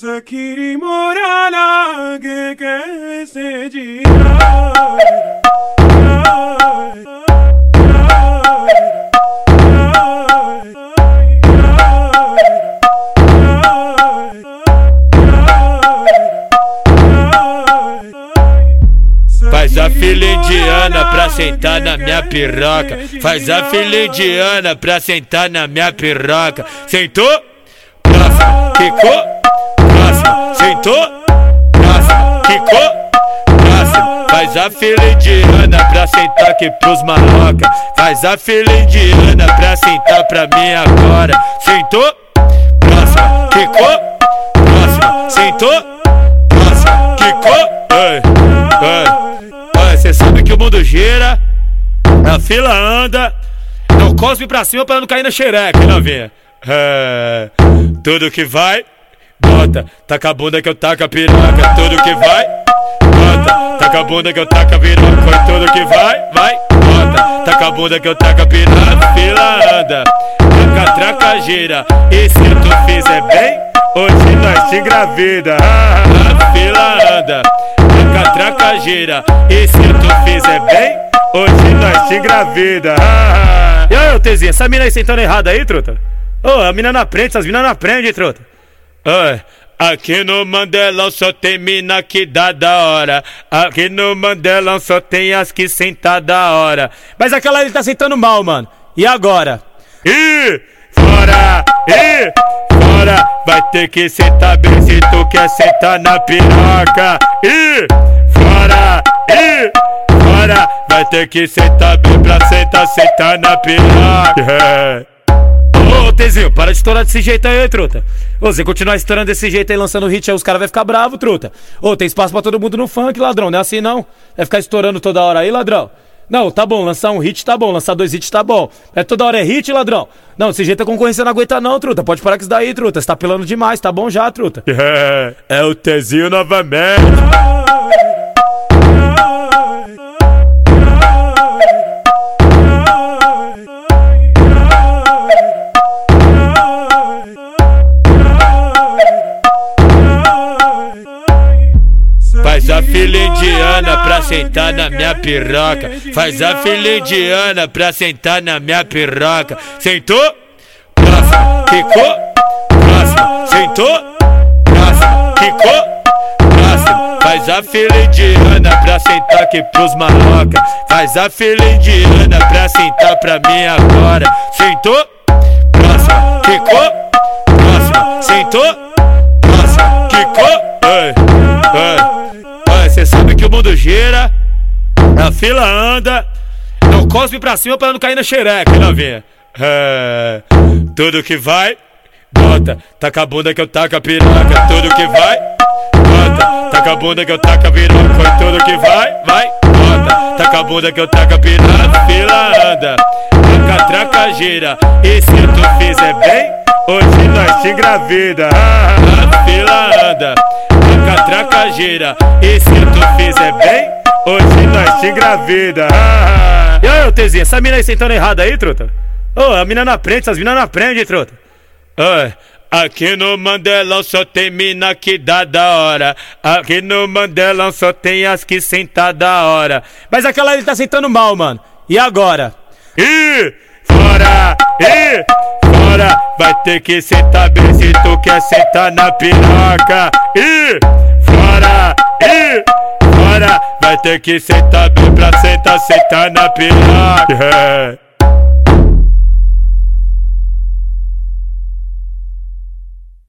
सखी मोरा लागे कैसे जी Faz a fila indiana pra sentar na minha piroca. Faz a fila indiana pra sentar na minha piroca. Sentou? Próximo. Quicou? Sentou? Próximo. Quicou? Próximo. Faz a fila indiana pra sentar aqui pros maloca. Faz a fila indiana pra sentar pra mim agora. Sentou? Próximo. Quicou? Próximo. Sentou? Próximo. Quicou? Ei, cê sabe que o mundo gira, a fila anda, não cospe pra cima pra não cair na xereca, novinha. É, tudo que vai, bota, taca a bunda que eu taco a piroca. Tudo que vai, bota, taca a bunda que eu taco a piroca. Tudo que vai, vai, bota, taca a bunda que eu taco a piroca. Fila anda, traca, traca, gira. E se tu fizer bem, hoje nós te engravida. Ah, a fila anda, traca, traca, gira. E se tu fizer bem, hoje nós te engravida. Ah, e aí, Tezinha, essa mina aí sentando errada aí, truta? Ô, a mina não aprende, essas minas não aprendem, truta. Aqui no Mandelão só tem mina que dá da hora. Aqui no Mandelão só tem as que sentar da hora. Mas aquela ali tá sentando mal, mano. E agora? Ih, fora! Ih, fora! Vai ter que sentar bem se tu quer sentar na piroca. Ih, fora! Ih, fora! Vai ter que sentar bem pra sentar, sentar na piroca. Ô, Tezinho, para de estourar desse jeito aí, truta. Ô, você continuar estourando desse jeito aí, lançando hit aí, os caras vão ficar bravos, truta. Ô, tem espaço pra todo mundo no funk, ladrão, não é assim não. Vai ficar estourando toda hora aí, ladrão. Não, tá bom, lançar um hit tá bom, lançar dois hits tá bom. É toda hora é hit, ladrão. Não, desse jeito a concorrência não aguenta não, truta. Pode parar com isso daí, truta. Você tá pelando demais, tá bom já, truta. É, é o Tezinho novamente. Faz a fila indiana pra sentar na minha piroca. Faz a fila indiana pra sentar na minha piroca. Sentou? Próximo. Quicou? Próximo. Sentou? Próximo. Quicou? Próximo. Faz a fila indiana pra sentar aqui pros maloca. Faz a fila indiana pra sentar pra mim agora. Sentou? Próximo. Quicou? Próximo. Sentou? Próximo. Quicou? Ei, ei. Cê sabe que o mundo gira, a fila anda, não cospe pra cima pra não cair na xereca, novinha. É, tudo que vai, bota, taca a bunda que eu taco a piroca. Tudo que vai, bota, taca a bunda que eu taco a piroca. Tudo que vai, vai, bota, taca a bunda que eu taco a piroca. Fila anda, traca, traca, gira. E se tu fizer bem, hoje nós te engravida. Fila anda, traca, traca, gira. E se tu fizer bem, hoje nós te engravida. E aí, Tezinha, essa mina aí sentando errada aí, truta? Ô, a mina não aprende, essas minas não aprendem, truta. Oi. Aqui no Mandelão só tem mina que dá da hora. Aqui no Mandelão só tem as que sentar da hora. Mas aquela ali tá sentando mal, mano. E agora? Ih, fora! Ih, fora! Vai ter que sentar bem se tu quer sentar na piroca. Ih, fora! Ih, fora! Vai ter que sentar bem pra sentar, sentar na piroca.